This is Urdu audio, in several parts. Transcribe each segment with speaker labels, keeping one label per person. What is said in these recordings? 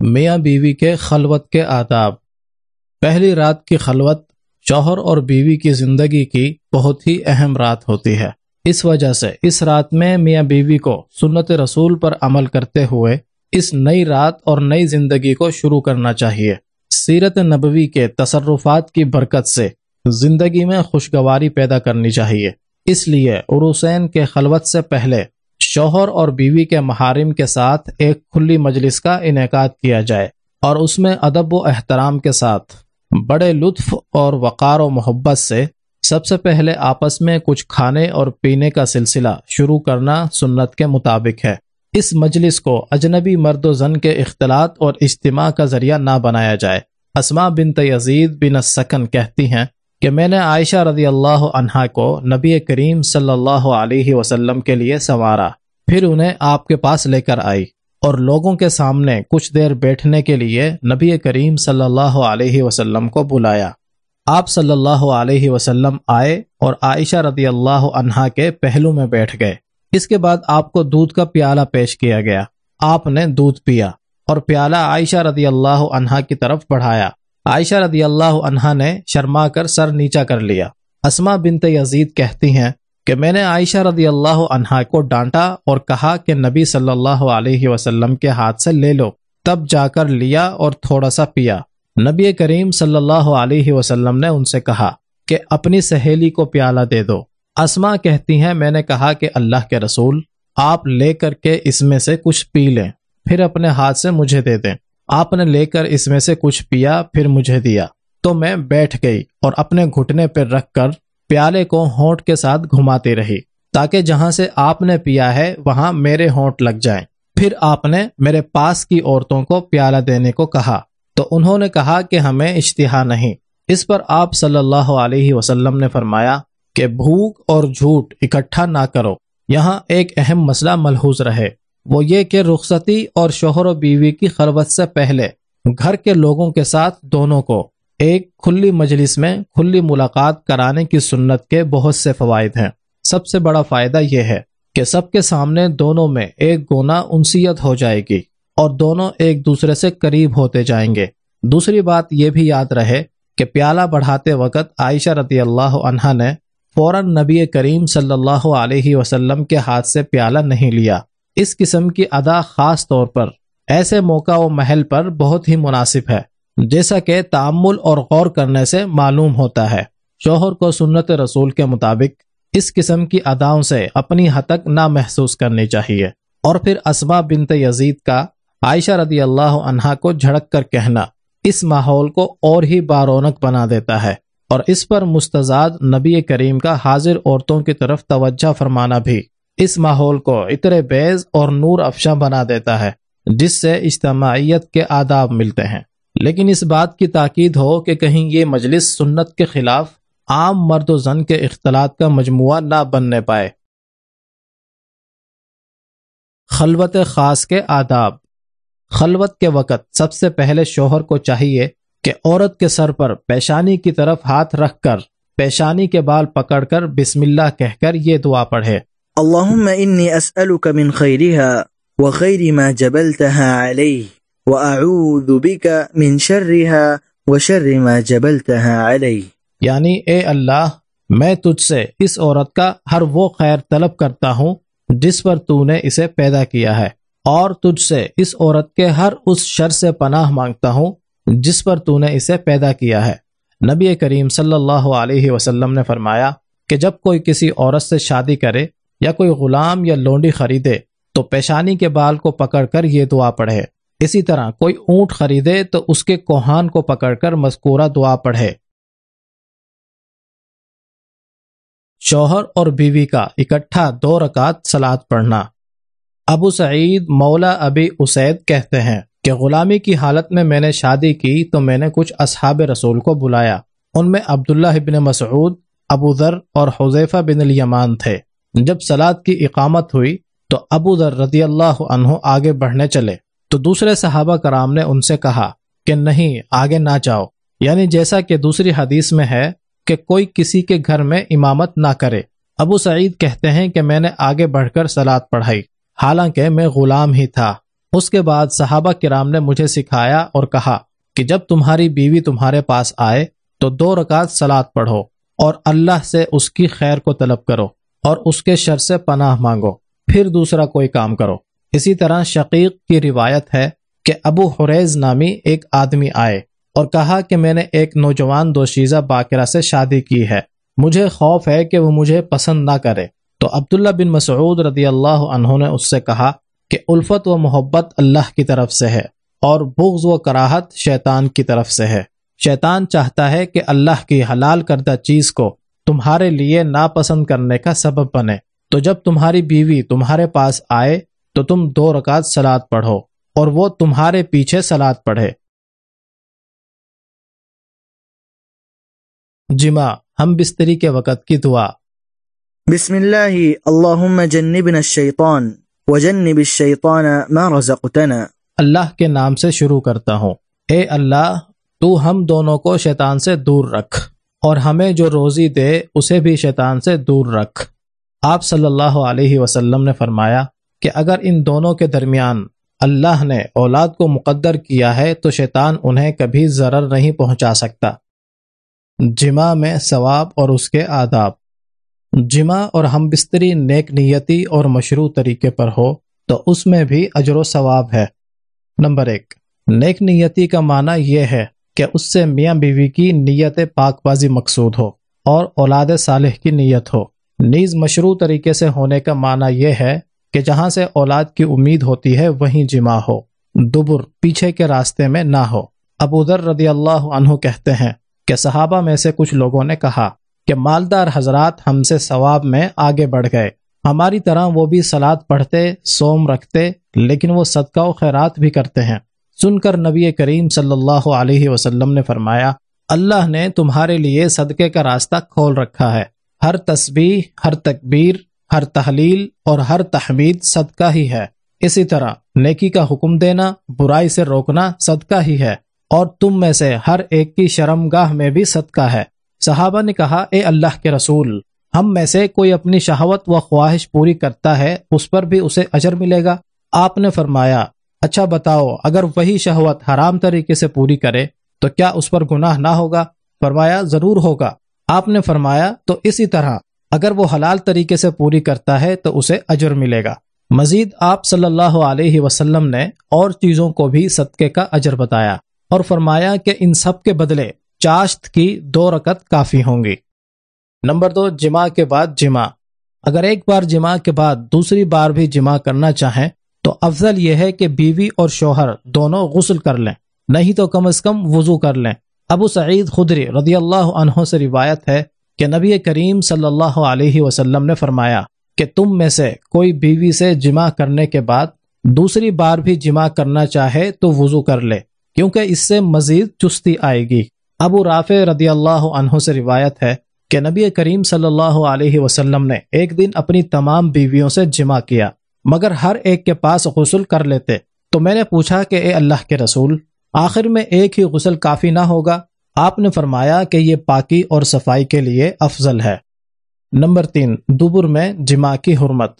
Speaker 1: میاں بیوی کے خلوت کے آداب۔ پہلی رات کی خلوت شوہر اور بیوی کی زندگی کی بہت ہی اہم رات ہوتی ہے۔ اس وجہ سے اس رات میں میاں بیوی کو سنت رسول پر عمل کرتے ہوئے اس نئی رات اور نئی زندگی کو شروع کرنا چاہیے۔ سیرت نبوی کے تصرفات کی برکت سے زندگی میں خوشگواری پیدا کرنی چاہیے۔ اس لیے عروسین کے خلوت سے پہلے شوہر اور بیوی کے محارم کے ساتھ ایک کھلی مجلس کا انعقاد کیا جائے اور اس میں ادب و احترام کے ساتھ بڑے لطف اور وقار و محبت سے سب سے پہلے آپس میں کچھ کھانے اور پینے کا سلسلہ شروع کرنا سنت کے مطابق ہے۔ اس مجلس کو اجنبی مرد و زن کے اختلاط اور اجتماع کا ذریعہ نہ بنایا جائے۔ اسما بن یزید بن السکن کہتی ہیں کہ میں نے عائشہ رضی اللہ عنہا کو نبی کریم صلی اللہ علیہ وسلم کے لیے سنوارا، پھر انہیں آپ کے پاس لے کر آئی اور لوگوں کے سامنے کچھ دیر بیٹھنے کے لیے نبی کریم صلی اللہ علیہ وسلم کو بلایا۔ آپ صلی اللہ علیہ وسلم آئے اور عائشہ رضی اللہ عنہا کے پہلو میں بیٹھ گئے۔ اس کے بعد آپ کو دودھ کا پیالہ پیش کیا گیا۔ آپ نے دودھ پیا اور پیالہ عائشہ رضی اللہ عنہا کی طرف بڑھایا۔ عائشہ رضی اللہ عنہا نے شرما کر سر نیچا کر لیا۔ اسما بنت یزید کہتی ہیں کہ میں نے عائشہ رضی اللہ عنہا کو ڈانٹا اور کہا کہ نبی صلی اللہ علیہ وسلم کے ہاتھ سے لے لو۔ تب جا کر لیا اور تھوڑا سا پیا۔ نبی کریم صلی اللہ علیہ وسلم نے ان سے کہا کہ اپنی سہیلی کو پیالہ دے دو۔ اسما کہتی ہیں، میں نے کہا کہ اللہ کے رسول، آپ لے کر کے اس میں سے کچھ پی لیں، پھر اپنے ہاتھ سے مجھے دے دیں۔ آپ نے لے کر اس میں سے کچھ پیا، پھر مجھے دیا۔ تو میں بیٹھ گئی اور اپنے گھٹنے پر رکھ کر پیالے کو ہونٹ کے ساتھ گھماتی رہی۔ تاکہ جہاں سے آپ نے پیا ہے، وہاں میرے ہونٹ لگ جائیں۔ پھر آپ نے میرے پاس کی عورتوں کو پیالہ دینے کو کہا۔ تو انہوں نے کہا کہ ہمیں اشتہا نہیں۔ اس پر آپ صلی اللہ علیہ وسلم نے فرمایا کہ بھوک اور جھوٹ اکٹھا نہ کرو۔ یہاں ایک اہم مسئلہ ملحوظ رہے۔ وہ یہ کہ رخصتی اور شوہر و بیوی کی خلوت سے پہلے گھر کے لوگوں کے ساتھ دونوں کو ایک کھلی مجلس میں کھلی ملاقات کرانے کی سنت کے بہت سے فوائد ہیں۔ سب سے بڑا فائدہ یہ ہے کہ سب کے سامنے دونوں میں ایک گونا انسیت ہو جائے گی اور دونوں ایک دوسرے سے قریب ہوتے جائیں گے۔ دوسری بات یہ بھی یاد رہے کہ پیالہ بڑھاتے وقت عائشہ رضی اللہ عنہ نے فوراً نبی کریم صلی اللہ علیہ وسلم کے ہاتھ سے پیالہ نہیں لیا۔ اس قسم کی ادا خاص طور پر ایسے موقع و محل پر بہت ہی مناسب ہے، جیسا کہ تعمل اور غور کرنے سے معلوم ہوتا ہے۔ شوہر کو سنت رسول کے مطابق اس قسم کی اداؤں سے اپنی حتک نہ محسوس کرنی چاہیے۔ اور پھر اسما بنت یزید کا عائشہ رضی اللہ عنہا کو جھڑک کر کہنا اس ماحول کو اور ہی بارونق بنا دیتا ہے۔ اور اس پر مستضاد نبی کریم کا حاضر عورتوں کی طرف توجہ فرمانا بھی۔ اس ماحول کو عطر بیز اور نور افشاں بنا دیتا ہے، جس سے اجتماعیت کے آداب ملتے ہیں۔ لیکن اس بات کی تاکید ہو کہ کہیں یہ مجلس سنت کے خلاف عام مرد و زن کے اختلاط کا مجموعہ نہ بننے پائے۔ خلوت خاص کے آداب۔ خلوت کے وقت سب سے پہلے شوہر کو چاہیے کہ عورت کے سر پر پیشانی کی طرف ہاتھ رکھ کر، پیشانی کے بال پکڑ کر بسم اللہ کہہ کر یہ دعا پڑھے۔
Speaker 2: اللهم إني أسألك من خيرها وخير ما جبلتها عليه وأعوذ بك من شرها وشر ما جبلتها عليه
Speaker 1: یعنی اے اللہ، میں تجھ سے اس عورت کا ہر وہ خیر طلب کرتا ہوں جس پر تو نے اسے پیدا کیا ہے، اور تجھ سے اس عورت کے ہر اس شر سے پناہ مانگتا ہوں جس پر تو نے اسے پیدا کیا ہے۔ نبی کریم صلی اللہ علیہ وسلم نے فرمایا کہ جب کوئی کسی عورت سے شادی کرے یا کوئی غلام یا لونڈی خریدے تو پیشانی کے بال کو پکڑ کر یہ دعا پڑھے۔ اسی طرح کوئی اونٹ خریدے تو اس کے کوہان کو پکڑ کر مذکورہ دعا پڑھے۔ شوہر اور بیوی کا اکٹھا دو رکعت سلاد پڑھنا۔ ابو سعید مولا ابی اسید کہتے ہیں کہ غلامی کی حالت میں میں نے شادی کی تو میں نے کچھ اصحاب رسول کو بلایا۔ ان میں عبداللہ ابن مسعود، ابو ذر اور حذیفہ بن الیمان تھے۔ جب سلاد کی اقامت ہوئی تو ابو ذر رضی اللہ عنہ آگے بڑھنے چلے۔ تو دوسرے صحابہ کرام نے ان سے کہا کہ نہیں، آگے نہ جاؤ۔ یعنی جیسا کہ دوسری حدیث میں ہے کہ کوئی کسی کے گھر میں امامت نہ کرے۔ ابو سعید کہتے ہیں کہ میں نے آگے بڑھ کر سلاد پڑھائی۔ حالانکہ میں غلام ہی تھا۔ اس کے بعد صحابہ کرام نے مجھے سکھایا اور کہا کہ جب تمہاری بیوی تمہارے پاس آئے تو دو رکعت سلاد پڑھو اور اللہ سے اس کی خیر کو طلب کرو۔ اور اس کے شر سے پناہ مانگو، پھر دوسرا کوئی کام کرو۔ اسی طرح شقیق کی روایت ہے کہ ابو حریز نامی ایک آدمی آئے اور کہا کہ میں نے ایک نوجوان دوشیزہ باقرہ سے شادی کی ہے۔ مجھے خوف ہے کہ وہ مجھے پسند نہ کرے۔ تو عبداللہ بن مسعود رضی اللہ عنہ نے اس سے کہا کہ الفت و محبت اللہ کی طرف سے ہے اور بغض و کراہت شیطان کی طرف سے ہے۔ شیطان چاہتا ہے کہ اللہ کی حلال کردہ چیز کو تمہارے لیے ناپسند کرنے کا سبب بنے۔ تو جب تمہاری بیوی تمہارے پاس آئے تو تم دو رکعت سلاد پڑھو اور وہ تمہارے پیچھے سلاد پڑھے۔ جمع ہم بستری کے وقت کی دعا۔
Speaker 2: بسم اللہ اللہم جنبنا الشیطان وجنب الشیطان ما رزقتنا۔
Speaker 1: اللہ کے نام سے شروع کرتا ہوں۔ اے اللہ تو ہم دونوں کو شیطان سے دور رکھ۔ اور ہمیں جو روزی دے، اسے بھی شیطان سے دور رکھ۔ آپ صلی اللہ علیہ وسلم نے فرمایا کہ اگر ان دونوں کے درمیان اللہ نے اولاد کو مقدر کیا ہے تو شیطان انہیں کبھی ضرر نہیں پہنچا سکتا۔ جمع میں ثواب اور اس کے آداب۔ جمع اور ہم بستری نیک نیتی اور مشروع طریقے پر ہو تو اس میں بھی اجر و ثواب ہے۔ نمبر ایک، نیک نیتی کا معنی یہ ہے کہ اس سے میاں بیوی کی نیت پاک بازی مقصود ہو اور اولاد صالح کی نیت ہو۔ نیز مشروع طریقے سے ہونے کا معنی یہ ہے کہ جہاں سے اولاد کی امید ہوتی ہے، وہیں جمع ہو۔ دبر پیچھے کے راستے میں نہ ہو۔ ابو ذر رضی اللہ عنہ کہتے ہیں کہ صحابہ میں سے کچھ لوگوں نے کہا کہ مالدار حضرات ہم سے ثواب میں آگے بڑھ گئے۔ ہماری طرح وہ بھی سلاد پڑھتے سوم رکھتے، لیکن وہ صدقہ و خیرات بھی کرتے ہیں۔ سن کر نبی کریم صلی اللہ علیہ وسلم نے فرمایا، اللہ نے تمہارے لیے صدقے کا راستہ کھول رکھا ہے۔ ہر تسبیح، ہر تکبیر، ہر تحلیل اور ہر تحمید صدقہ ہی ہے۔ اسی طرح نیکی کا حکم دینا، برائی سے روکنا صدقہ ہی ہے۔ اور تم میں سے ہر ایک کی شرم گاہ میں بھی صدقہ ہے۔ صحابہ نے کہا، اے اللہ کے رسول، ہم میں سے کوئی اپنی شہوت و خواہش پوری کرتا ہے، اس پر بھی اسے اجر ملے گا۔ آپ نے فرمایا اچھا بتاؤ، اگر وہی شہوت حرام طریقے سے پوری کرے، تو کیا اس پر گناہ نہ ہوگا؟ فرمایا، ضرور ہوگا۔ آپ نے فرمایا، تو اسی طرح، اگر وہ حلال طریقے سے پوری کرتا ہے، تو اسے اجر ملے گا۔ مزید آپ صلی اللہ علیہ وسلم نے اور چیزوں کو بھی صدقے کا اجر بتایا اور فرمایا کہ ان سب کے بدلے چاشت کی دو رکت کافی ہوں گی۔ نمبر دو جمع کے بعد جمع اگر ایک بار جمع کے بعد دوسری بار بھی جمع کرنا چاہیں تو افضل یہ ہے کہ بیوی اور شوہر دونوں غسل کر لیں۔ نہیں تو کم از کم وضو کر لیں۔ ابو سعید خدری رضی اللہ عنہ سے روایت ہے کہ نبی کریم صلی اللہ علیہ وسلم نے فرمایا کہ تم میں سے کوئی بیوی سے جمع کرنے کے بعد دوسری بار بھی جمع کرنا چاہے تو وضو کر لے، کیونکہ اس سے مزید چستی آئے گی۔ ابو رافع رضی اللہ عنہ سے روایت ہے کہ نبی کریم صلی اللہ علیہ وسلم نے ایک دن اپنی تمام بیویوں سے جمع کیا۔ مگر ہر ایک کے پاس غسل کر لیتے۔ تو میں نے پوچھا کہ اے اللہ کے رسول، آخر میں ایک ہی غسل کافی نہ ہوگا؟ آپ نے فرمایا کہ یہ پاکی اور صفائی کے لیے افضل ہے۔ نمبر تین، دبر میں جمع کی حرمت۔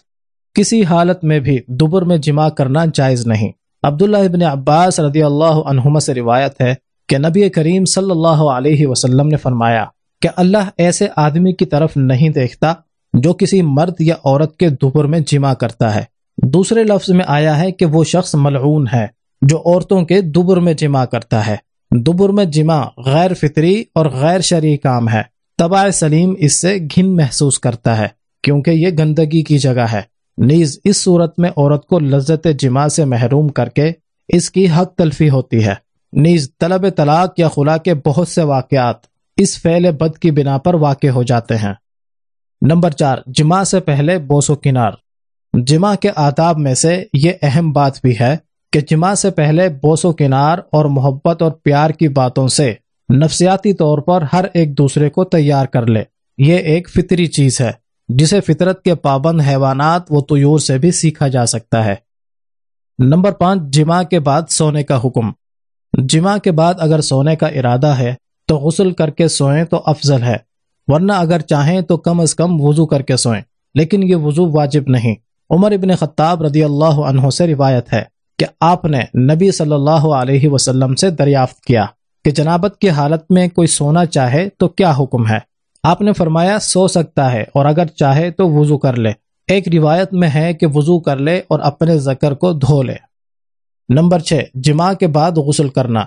Speaker 1: کسی حالت میں بھی دبر میں جمع کرنا جائز نہیں۔ عبداللہ ابن عباس رضی اللہ عنہما سے روایت ہے کہ نبی کریم صلی اللہ علیہ وسلم نے فرمایا کہ اللہ ایسے آدمی کی طرف نہیں دیکھتا جو کسی مرد یا عورت کے دوبر میں جمع کرتا ہے۔ دوسرے لفظ میں آیا ہے کہ وہ شخص ملعون ہے، جو عورتوں کے دوبر میں جمع کرتا ہے۔ دوبر میں جمع غیر فطری اور غیر شرعی کام ہے۔ تباہ سلیم اس سے گھن محسوس کرتا ہے، کیونکہ یہ گندگی کی جگہ ہے۔ نیز اس صورت میں عورت کو لذت جمع سے محروم کر کے اس کی حق تلفی ہوتی ہے۔ نیز طلب طلاق یا خلا کے بہت سے واقعات اس فعل بد کی بنا پر واقع ہو جاتے ہیں۔ نمبر چار جمع سے پہلے بوس و کنار۔ جمع کے آداب میں سے یہ اہم بات بھی ہے کہ جمع سے پہلے بوس و کنار اور محبت اور پیار کی باتوں سے نفسیاتی طور پر ہر ایک دوسرے کو تیار کر لے۔ یہ ایک فطری چیز ہے، جسے فطرت کے پابند حیوانات و طیور سے بھی سیکھا جا سکتا ہے۔ نمبر پانچ جمع کے بعد سونے کا حکم۔ جمع کے بعد اگر سونے کا ارادہ ہے تو غسل کر کے سوئیں تو افضل ہے۔ ورنہ اگر چاہیں تو کم از کم وضو کر کے سوئیں۔ لیکن یہ وضو واجب نہیں۔ عمر ابن خطاب رضی اللہ عنہ سے روایت ہے کہ آپ نے نبی صلی اللہ علیہ وسلم سے دریافت کیا کہ جنابت کی حالت میں کوئی سونا چاہے تو کیا حکم ہے؟ آپ نے فرمایا، سو سکتا ہے اور اگر چاہے تو وضو کر لے۔ ایک روایت میں ہے کہ وضو کر لے اور اپنے ذکر کو دھو لے۔ نمبر چھ جمع کے بعد غسل کرنا۔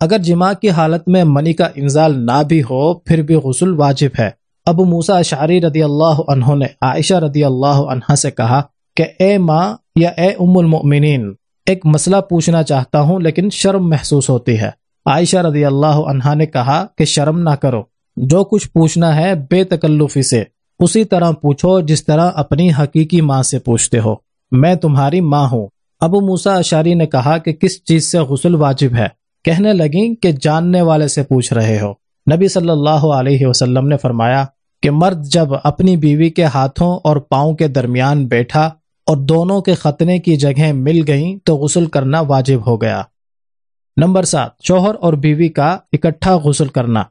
Speaker 1: اگر جمع کی حالت میں منی کا انزال نہ بھی ہو، پھر بھی غسل واجب ہے۔ ابو موسا اشعری رضی اللہ عنہ نے عائشہ رضی اللہ عنہ سے کہا کہ، اے ماں یا اے ام المؤمنین، ایک مسئلہ پوچھنا چاہتا ہوں لیکن شرم محسوس ہوتی ہے۔ عائشہ رضی اللہ عنہ نے کہا کہ، شرم نہ کرو، جو کچھ پوچھنا ہے بے تکلفی سے، اسی طرح پوچھو جس طرح اپنی حقیقی ماں سے پوچھتے ہو۔ میں تمہاری ماں ہوں۔ ابو موسا اشاری نے کہا کہ، کس چیز سے غسل واجب ہے؟ کہنے لگیں کہ جاننے والے سے پوچھ رہے ہو۔ نبی صلی اللہ علیہ وسلم نے فرمایا کہ مرد جب اپنی بیوی کے ہاتھوں اور پاؤں کے درمیان بیٹھا اور دونوں کے ختنے کی جگہیں مل گئیں تو غسل کرنا واجب ہو گیا۔ نمبر سات، شوہر اور بیوی کا اکٹھا غسل کرنا۔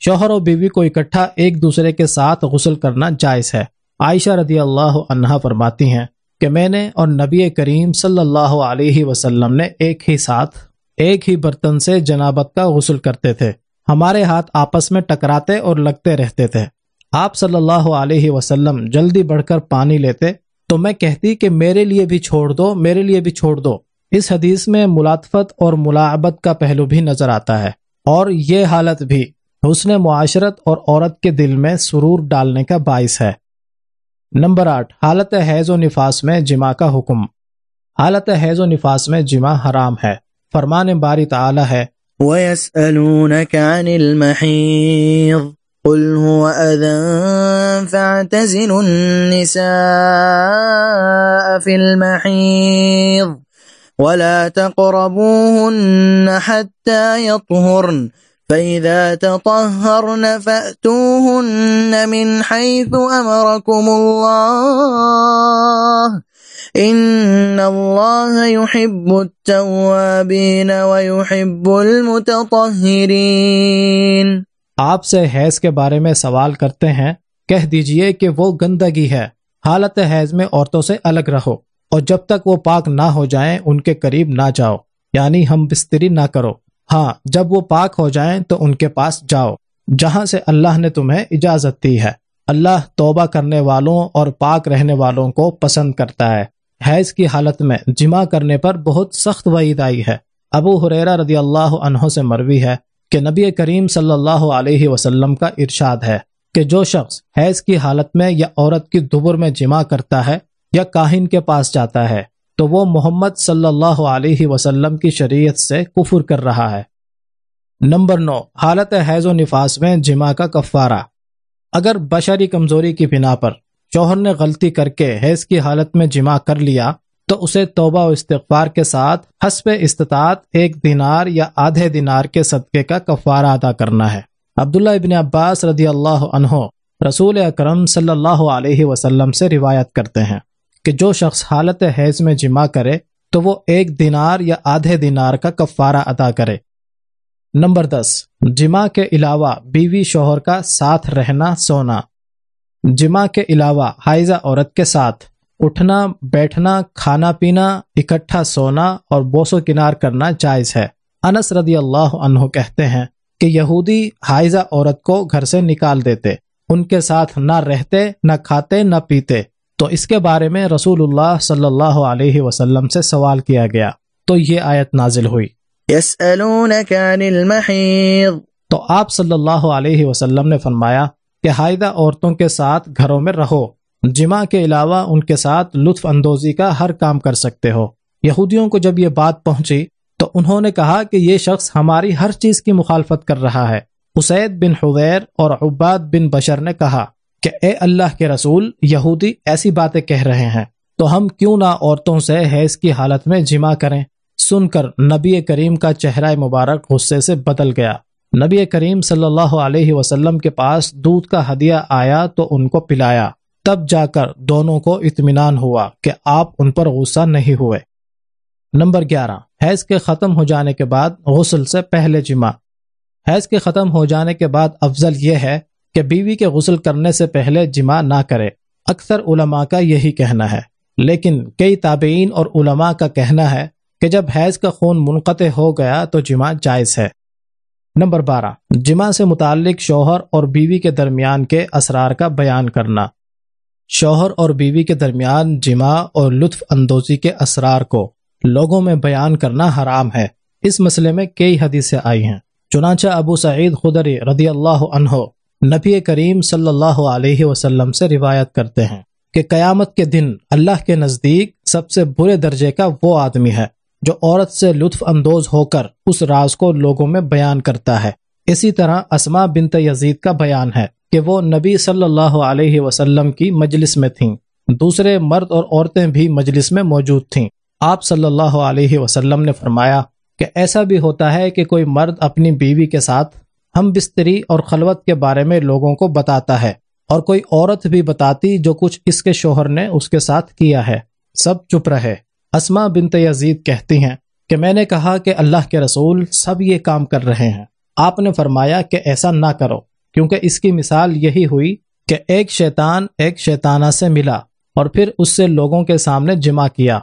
Speaker 1: شوہر اور بیوی کو اکٹھا ایک دوسرے کے ساتھ غسل کرنا جائز ہے۔ عائشہ رضی اللہ عنہا فرماتی ہیں کہ میں نے اور نبی کریم صلی اللہ علیہ وسلم نے ایک ہی ساتھ ایک ہی برتن سے جنابت کا غسل کرتے تھے۔ ہمارے ہاتھ آپس میں ٹکراتے اور لگتے رہتے تھے۔ آپ صلی اللہ علیہ وسلم جلدی بڑھ کر پانی لیتے، تو میں کہتی کہ میرے لیے بھی چھوڑ دو، میرے لیے بھی چھوڑ دو۔ اس حدیث میں ملاطفت اور ملاعبت کا پہلو بھی نظر آتا ہے۔ اور یہ حالت بھی حسن معاشرت اور عورت کے دل میں سرور ڈالنے کا باعث ہے۔ نمبر آٹھ، حالت حیض و نفاس میں جمع کا حکم۔ حالت حیض و نفاس میں جمع حرام ہے۔ فرمان باری تعالی ہے۔
Speaker 2: وَيَسْأَلُونَكَ عَنِ الْمَحِيضِ قُلْ هُوَ أذى فَاعْتَزِلُوا النِّسَاءَ فِي الْمَحِيضِ وَلَا تَقْرَبُوهُنَّ حَتَّى يَطْهُرْنَ فإذا تطهرن فأتوهن من حيث أمركم الله إن الله يحب التوابين ويحب المتطهرين۔
Speaker 1: آپ سے حیض کے بارے میں سوال کرتے ہیں، کہہ دیجیے کہ وہ گندگی ہے۔ حالت حیض میں عورتوں سے الگ رہو اور جب تک وہ پاک نہ ہو جائیں، ان کے قریب نہ جاؤ۔ یعنی ہم بستری نہ کرو۔ ہاں جب وہ پاک ہو جائیں تو ان کے پاس جاؤ، جہاں سے اللہ نے تمہیں اجازت دی ہے۔ اللہ توبہ کرنے والوں اور پاک رہنے والوں کو پسند کرتا ہے۔ حیض کی حالت میں جمع کرنے پر بہت سخت وعید آئی ہے۔ ابو حریرہ رضی اللہ عنہ سے مروی ہے کہ نبی کریم صلی اللہ علیہ وسلم کا ارشاد ہے کہ جو شخص حیض کی حالت میں یا عورت کی دبر میں جمع کرتا ہے یا کاہن کے پاس جاتا ہے تو وہ محمد صلی اللہ علیہ وسلم کی شریعت سے کفر کر رہا ہے۔ نمبر نو، حالت حیض و نفاس میں جمع کا کفارہ۔ اگر بشری کمزوری کی بنا پر شوہر نے غلطی کر کے حیض کی حالت میں جمع کر لیا، تو اسے توبہ و استغفار کے ساتھ حسب استطاعت ایک دینار یا آدھے دینار کے صدقے کا کفارہ ادا کرنا ہے۔ عبداللہ ابن عباس رضی اللہ عنہ رسول اکرم صلی اللہ علیہ وسلم سے روایت کرتے ہیں۔ کہ جو شخص حالت حیض میں جمع کرے تو وہ ایک دینار یا آدھے دینار کا کفارہ ادا کرے۔ نمبر دس، جمع کے علاوہ بیوی شوہر کا ساتھ رہنا سونا۔ جمع کے علاوہ حائزہ عورت کے ساتھ۔ اٹھنا، بیٹھنا، کھانا پینا، اکٹھا سونا اور بوس و کنار کرنا جائز ہے۔ انس رضی اللہ عنہ کہتے ہیں کہ یہودی حائزہ عورت کو گھر سے نکال دیتے، ان کے ساتھ نہ رہتے، نہ کھاتے، نہ پیتے۔ تو اس کے بارے میں رسول اللہ صلی اللہ علیہ وسلم سے سوال کیا گیا۔ تو یہ آیت نازل ہوئی۔ تو آپ صلی اللہ علیہ وسلم نے فرمایا کہ حائدہ عورتوں کے ساتھ گھروں میں رہو۔ جمع کے علاوہ ان کے ساتھ لطف اندوزی کا ہر کام کر سکتے ہو۔ یہودیوں کو جب یہ بات پہنچی تو انہوں نے کہا کہ یہ شخص ہماری ہر چیز کی مخالفت کر رہا ہے۔ اسید بن حویر اور عباد بن بشر نے کہا کہ اے اللہ کے رسول، یہودی ایسی باتیں کہہ رہے ہیں۔ تو ہم کیوں نہ عورتوں سے حیض کی حالت میں جمع کریں؟ سن کر نبی کریم کا چہرہ مبارک غصے سے بدل گیا۔ نبی کریم صلی اللہ علیہ وسلم کے پاس دودھ کا ہدیہ آیا تو ان کو پلایا۔ تب جا کر دونوں کو اطمینان ہوا کہ آپ ان پر غصہ نہیں ہوئے۔ نمبر گیارہ، حیض کے ختم ہو جانے کے بعد غسل سے پہلے جمع۔ حیض کے ختم ہو جانے کے بعد افضل یہ ہے کہ بیوی کے غسل کرنے سے پہلے جمع نہ کرے۔ اکثر علماء کا یہی کہنا ہے۔ لیکن کئی تابعین اور علماء کا کہنا ہے کہ جب حیض کا خون منقطع ہو گیا تو جمع جائز ہے۔ نمبر بارہ جمع سے متعلق شوہر اور بیوی کے درمیان کے اسرار کا بیان کرنا۔ شوہر اور بیوی کے درمیان جمع اور لطف اندوزی کے اسرار کو لوگوں میں بیان کرنا حرام ہے۔ اس مسئلے میں کئی حدیثیں آئی ہیں۔ چنانچہ ابو سعید خدری رضی اللہ عنہ نبی کریم صلی اللہ علیہ وسلم سے روایت کرتے ہیں کہ قیامت کے دن اللہ کے نزدیک سب سے برے درجے کا وہ آدمی ہے جو عورت سے لطف اندوز ہو کر اس راز کو لوگوں میں بیان کرتا ہے۔ اسی طرح اسما بنت یزید کا بیان ہے کہ وہ نبی صلی اللہ علیہ وسلم کی مجلس میں تھیں۔ دوسرے مرد اور عورتیں بھی مجلس میں موجود تھیں۔ آپ صلی اللہ علیہ وسلم نے فرمایا کہ ایسا بھی ہوتا ہے کہ کوئی مرد اپنی بیوی کے ساتھ ہم بستری اور خلوت کے بارے میں لوگوں کو بتاتا ہے اور کوئی عورت بھی بتاتی جو کچھ اس کے شوہر نے اس کے ساتھ کیا ہے۔ سب چپ رہے۔ اسما بنت یزید کہتی ہیں کہ میں نے کہا کہ اللہ کے رسول سب یہ کام کر رہے ہیں۔ آپ نے فرمایا کہ ایسا نہ کرو، کیونکہ اس کی مثال یہی ہوئی کہ ایک شیطان ایک شیطانہ سے ملا اور پھر اس سے لوگوں کے سامنے جمع کیا۔